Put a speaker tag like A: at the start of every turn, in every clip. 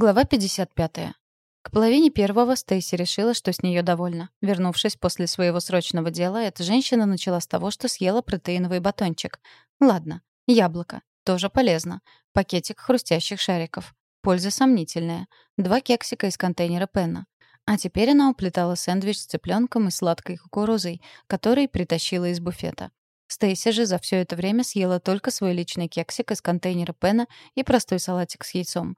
A: Глава 55. К половине первого Стейси решила, что с нее довольна. Вернувшись после своего срочного дела, эта женщина начала с того, что съела протеиновый батончик. Ладно, яблоко. Тоже полезно. Пакетик хрустящих шариков. Польза сомнительная. Два кексика из контейнера Пенна. А теперь она уплетала сэндвич с цыпленком и сладкой кукурузой, который притащила из буфета. Стейси же за все это время съела только свой личный кексик из контейнера Пена и простой салатик с яйцом.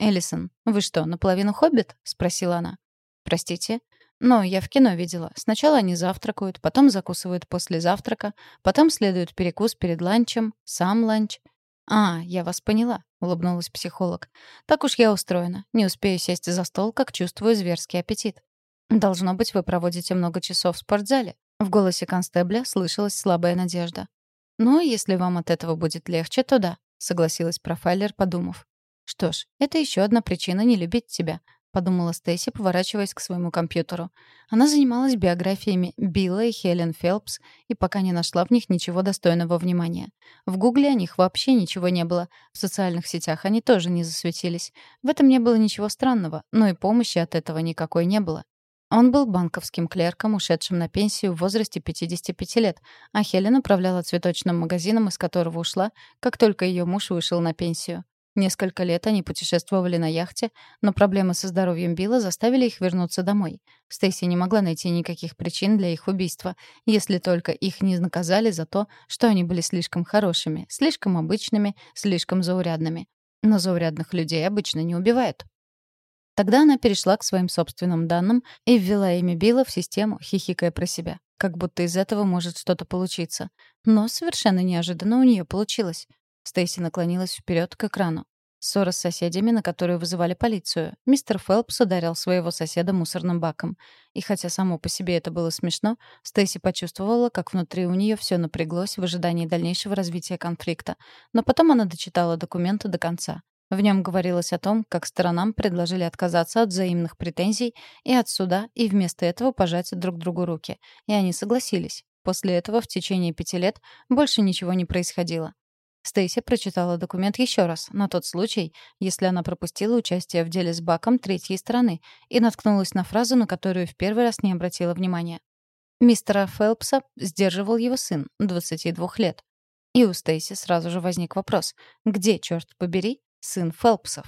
A: «Эллисон, вы что, наполовину хоббит?» — спросила она. «Простите?» «Но я в кино видела. Сначала они завтракают, потом закусывают после завтрака, потом следует перекус перед ланчем, сам ланч». «А, я вас поняла», — улыбнулась психолог. «Так уж я устроена. Не успею сесть за стол, как чувствую зверский аппетит». «Должно быть, вы проводите много часов в спортзале». В голосе констебля слышалась слабая надежда. «Ну, если вам от этого будет легче, то да», — согласилась профайлер, подумав. «Что ж, это еще одна причина не любить тебя», — подумала Стейси, поворачиваясь к своему компьютеру. Она занималась биографиями Билла и Хелен Фелпс и пока не нашла в них ничего достойного внимания. В Гугле о них вообще ничего не было. В социальных сетях они тоже не засветились. В этом не было ничего странного, но и помощи от этого никакой не было. Он был банковским клерком, ушедшим на пенсию в возрасте 55 лет, а Хелен управляла цветочным магазином, из которого ушла, как только ее муж вышел на пенсию. Несколько лет они путешествовали на яхте, но проблемы со здоровьем Билла заставили их вернуться домой. Стейси не могла найти никаких причин для их убийства, если только их не наказали за то, что они были слишком хорошими, слишком обычными, слишком заурядными. Но заурядных людей обычно не убивают. Тогда она перешла к своим собственным данным и ввела имя Билла в систему, хихикая про себя. Как будто из этого может что-то получиться. Но совершенно неожиданно у нее получилось. Стейси наклонилась вперед к экрану. Ссора с соседями, на которую вызывали полицию. Мистер Фелпс ударил своего соседа мусорным баком. И хотя само по себе это было смешно, Стейси почувствовала, как внутри у нее все напряглось в ожидании дальнейшего развития конфликта. Но потом она дочитала документы до конца. В нем говорилось о том, как сторонам предложили отказаться от взаимных претензий и от суда, и вместо этого пожать друг другу руки. И они согласились. После этого в течение пяти лет больше ничего не происходило. Стейси прочитала документ еще раз, на тот случай, если она пропустила участие в деле с Баком третьей стороны, и наткнулась на фразу, на которую в первый раз не обратила внимания. Мистера Фелпса сдерживал его сын, 22 лет. И у Стейси сразу же возник вопрос, где, черт побери, сын Фелпсов?